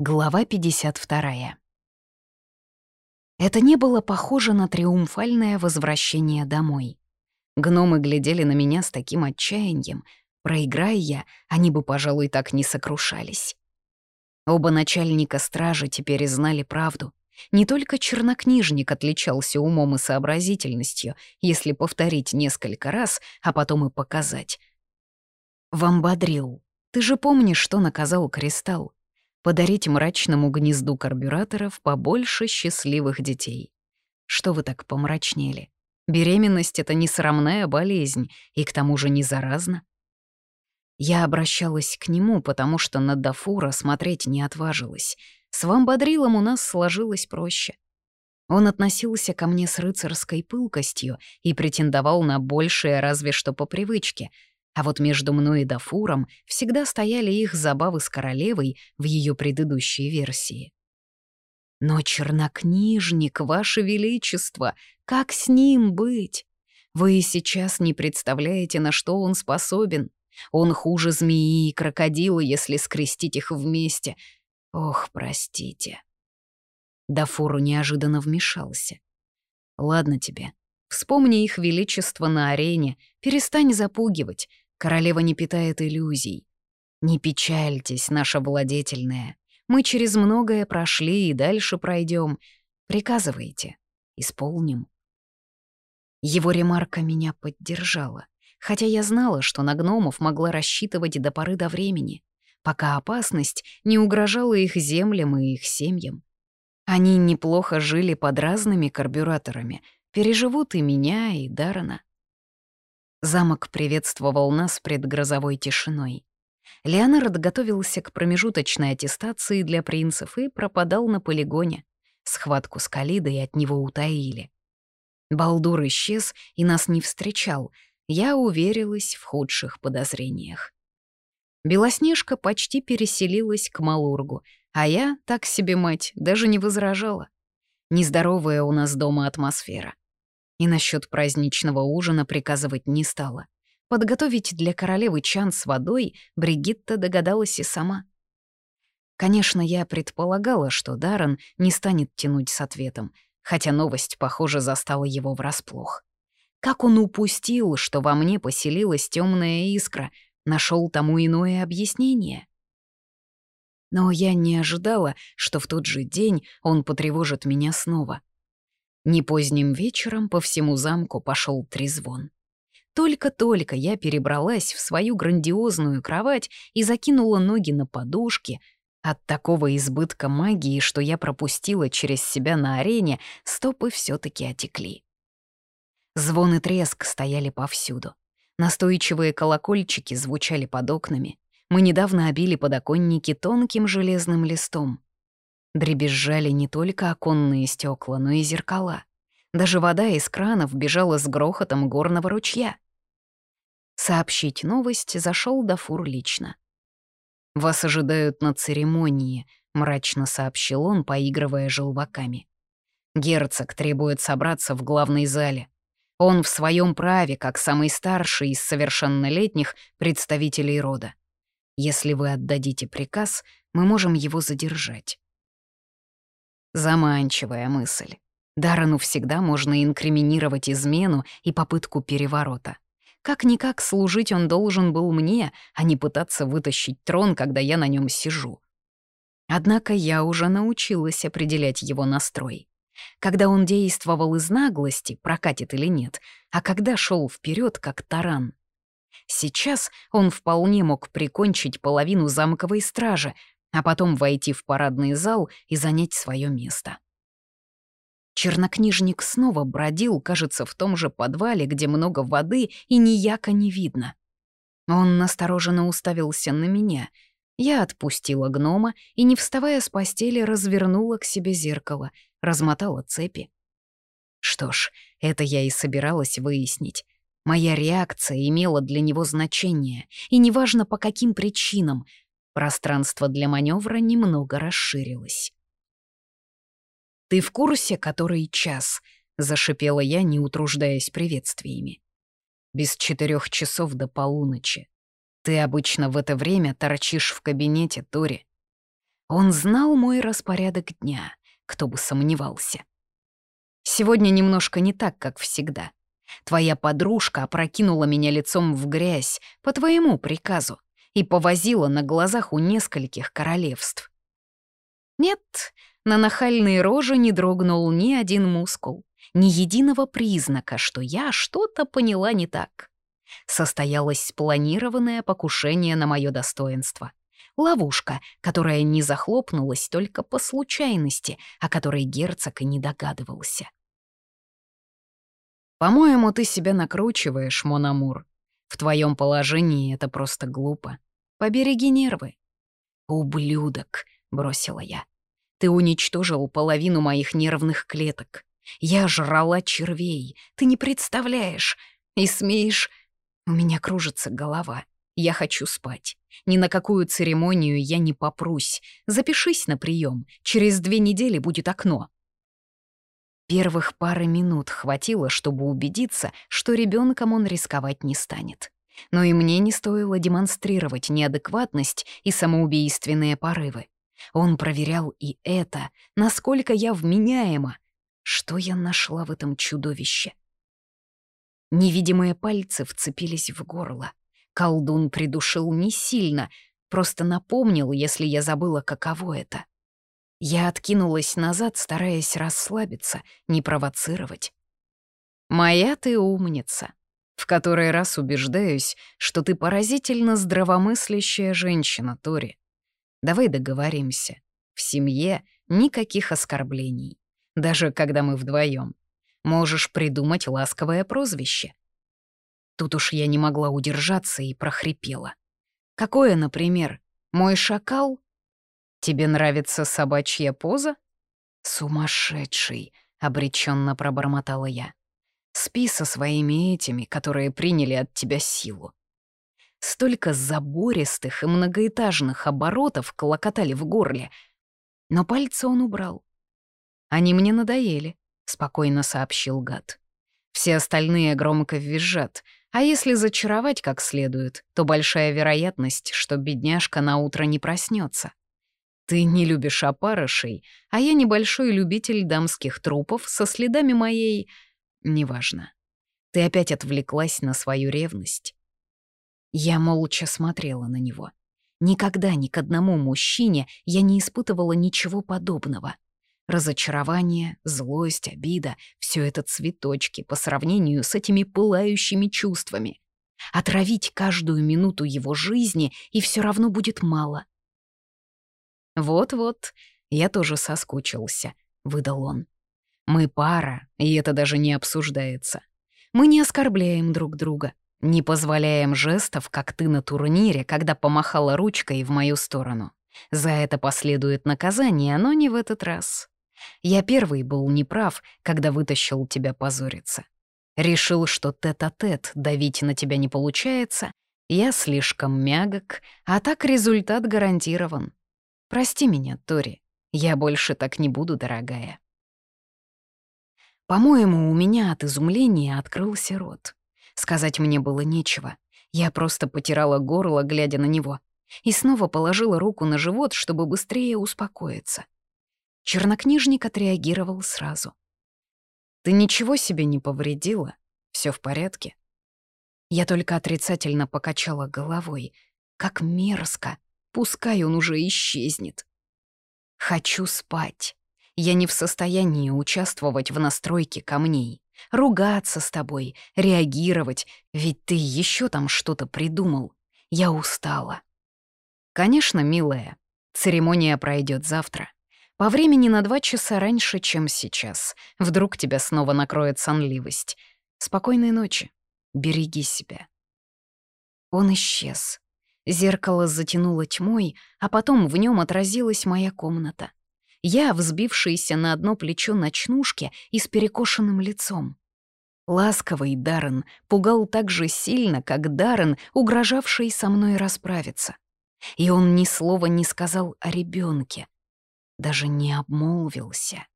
Глава 52. Это не было похоже на триумфальное возвращение домой. Гномы глядели на меня с таким отчаянием. Проиграя я, они бы, пожалуй, так не сокрушались. Оба начальника стражи теперь знали правду. Не только чернокнижник отличался умом и сообразительностью, если повторить несколько раз, а потом и показать. «Вамбадрил, ты же помнишь, что наказал Кристалл? Подарить мрачному гнезду карбюраторов побольше счастливых детей. Что вы так помрачнели? Беременность — это не срамная болезнь, и к тому же не заразна. Я обращалась к нему, потому что на Дафура смотреть не отважилась. С вамбадрилом у нас сложилось проще. Он относился ко мне с рыцарской пылкостью и претендовал на большее разве что по привычке — а вот между мной и Дафуром всегда стояли их забавы с королевой в ее предыдущей версии. Но чернокнижник, ваше величество, как с ним быть? Вы сейчас не представляете, на что он способен. Он хуже змеи и крокодила, если скрестить их вместе. Ох, простите. Дафуру неожиданно вмешался. Ладно тебе. Вспомни их величество на арене, перестань запугивать. Королева не питает иллюзий. Не печальтесь, наша владетельная. Мы через многое прошли и дальше пройдем. Приказывайте. Исполним. Его ремарка меня поддержала, хотя я знала, что на гномов могла рассчитывать до поры до времени, пока опасность не угрожала их землям и их семьям. Они неплохо жили под разными карбюраторами, переживут и меня, и Дарана. Замок приветствовал нас предгрозовой тишиной. Леонард готовился к промежуточной аттестации для принцев и пропадал на полигоне. Схватку с Калидой от него утаили. Балдур исчез и нас не встречал. Я уверилась в худших подозрениях. Белоснежка почти переселилась к Малургу, а я, так себе мать, даже не возражала. Нездоровая у нас дома атмосфера и насчет праздничного ужина приказывать не стала. Подготовить для королевы чан с водой Бригитта догадалась и сама. Конечно, я предполагала, что Даррен не станет тянуть с ответом, хотя новость, похоже, застала его врасплох. Как он упустил, что во мне поселилась темная искра, нашел тому иное объяснение. Но я не ожидала, что в тот же день он потревожит меня снова — не поздним вечером по всему замку пошел трезвон. Только-только я перебралась в свою грандиозную кровать и закинула ноги на подушки. От такого избытка магии, что я пропустила через себя на арене, стопы все таки отекли. Звон и треск стояли повсюду. Настойчивые колокольчики звучали под окнами. Мы недавно обили подоконники тонким железным листом. Дребезжали не только оконные стекла, но и зеркала. Даже вода из кранов бежала с грохотом горного ручья. Сообщить новость зашел Дафур лично. «Вас ожидают на церемонии», — мрачно сообщил он, поигрывая желваками. «Герцог требует собраться в главной зале. Он в своем праве, как самый старший из совершеннолетних представителей рода. Если вы отдадите приказ, мы можем его задержать. Заманчивая мысль. Дарану всегда можно инкриминировать измену и попытку переворота. Как-никак служить он должен был мне, а не пытаться вытащить трон, когда я на нем сижу. Однако я уже научилась определять его настрой. Когда он действовал из наглости, прокатит или нет, а когда шел вперед, как таран. Сейчас он вполне мог прикончить половину замковой стражи, а потом войти в парадный зал и занять свое место. Чернокнижник снова бродил, кажется, в том же подвале, где много воды и ни яка не видно. Он настороженно уставился на меня. Я отпустила гнома и, не вставая с постели, развернула к себе зеркало, размотала цепи. Что ж, это я и собиралась выяснить. Моя реакция имела для него значение, и неважно по каким причинам, Пространство для маневра немного расширилось. «Ты в курсе, который час?» — зашипела я, не утруждаясь приветствиями. «Без четырех часов до полуночи. Ты обычно в это время торчишь в кабинете, Тори. Он знал мой распорядок дня, кто бы сомневался. Сегодня немножко не так, как всегда. Твоя подружка опрокинула меня лицом в грязь по твоему приказу и повозила на глазах у нескольких королевств. Нет, на нахальной роже не дрогнул ни один мускул, ни единого признака, что я что-то поняла не так. Состоялось спланированное покушение на мое достоинство. Ловушка, которая не захлопнулась только по случайности, о которой герцог и не догадывался. «По-моему, ты себя накручиваешь, Монамур. В твоем положении это просто глупо. Побереги нервы». «Ублюдок», — бросила я. «Ты уничтожил половину моих нервных клеток. Я жрала червей, ты не представляешь. И смеешь... У меня кружится голова. Я хочу спать. Ни на какую церемонию я не попрусь. Запишись на прием. Через две недели будет окно. Первых пары минут хватило, чтобы убедиться, что ребенком он рисковать не станет. Но и мне не стоило демонстрировать неадекватность и самоубийственные порывы. Он проверял и это, насколько я вменяема. Что я нашла в этом чудовище? Невидимые пальцы вцепились в горло. Колдун придушил не сильно, просто напомнил, если я забыла, каково это. Я откинулась назад, стараясь расслабиться, не провоцировать. «Моя ты умница», в который раз убеждаюсь, что ты поразительно здравомыслящая женщина, Тори. Давай договоримся. В семье никаких оскорблений, даже когда мы вдвоем. Можешь придумать ласковое прозвище. Тут уж я не могла удержаться и прохрипела. Какое, например, мой шакал? Тебе нравится собачья поза? Сумасшедший, обреченно пробормотала я. Спи со своими этими, которые приняли от тебя силу. Столько забористых и многоэтажных оборотов колокотали в горле. Но пальцы он убрал. Они мне надоели, — спокойно сообщил гад. Все остальные громко визжат, а если зачаровать как следует, то большая вероятность, что бедняжка на утро не проснется. Ты не любишь опарышей, а я небольшой любитель дамских трупов со следами моей... Неважно. Ты опять отвлеклась на свою ревность. Я молча смотрела на него. Никогда ни к одному мужчине я не испытывала ничего подобного — Разочарование, злость, обида — все это цветочки по сравнению с этими пылающими чувствами. Отравить каждую минуту его жизни, и все равно будет мало. «Вот-вот, я тоже соскучился», — выдал он. «Мы пара, и это даже не обсуждается. Мы не оскорбляем друг друга, не позволяем жестов, как ты на турнире, когда помахала ручкой в мою сторону. За это последует наказание, но не в этот раз. Я первый был неправ, когда вытащил тебя позориться. Решил, что тет-а-тет -тет давить на тебя не получается, я слишком мягок, а так результат гарантирован. Прости меня, Тори, я больше так не буду, дорогая. По-моему, у меня от изумления открылся рот. Сказать мне было нечего. Я просто потирала горло, глядя на него, и снова положила руку на живот, чтобы быстрее успокоиться. Чернокнижник отреагировал сразу. «Ты ничего себе не повредила? Все в порядке?» Я только отрицательно покачала головой. Как мерзко. Пускай он уже исчезнет. Хочу спать. Я не в состоянии участвовать в настройке камней. Ругаться с тобой, реагировать, ведь ты еще там что-то придумал. Я устала. Конечно, милая, церемония пройдет завтра. По времени на два часа раньше, чем сейчас. Вдруг тебя снова накроет сонливость. Спокойной ночи. Береги себя. Он исчез. Зеркало затянуло тьмой, а потом в нем отразилась моя комната. Я, взбившаяся на одно плечо ночнушки и с перекошенным лицом. Ласковый Даррен пугал так же сильно, как Даррен, угрожавший со мной расправиться. И он ни слова не сказал о ребенке, даже не обмолвился.